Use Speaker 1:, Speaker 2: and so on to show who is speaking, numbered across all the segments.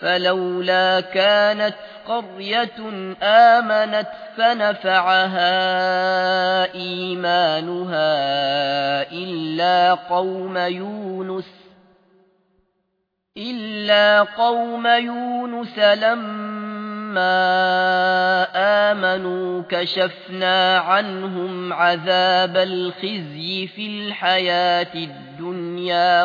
Speaker 1: فلولا كانت قرية آمنت فنفعها إيمانها إلا قوم يونس إلا قوم يونس لما آمنوا كشفنا عنهم عذاب الخزي في الحياة الدنيا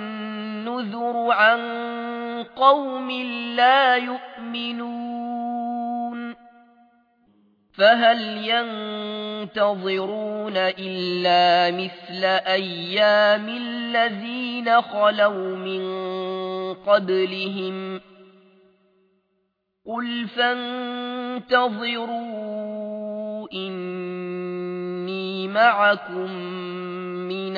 Speaker 1: والنذر عن قوم لا يؤمنون فهل ينتظرون إلا مثل أيام الذين خلوا من قبلهم قل فانتظروا إني معكم من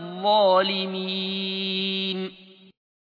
Speaker 1: الظالمين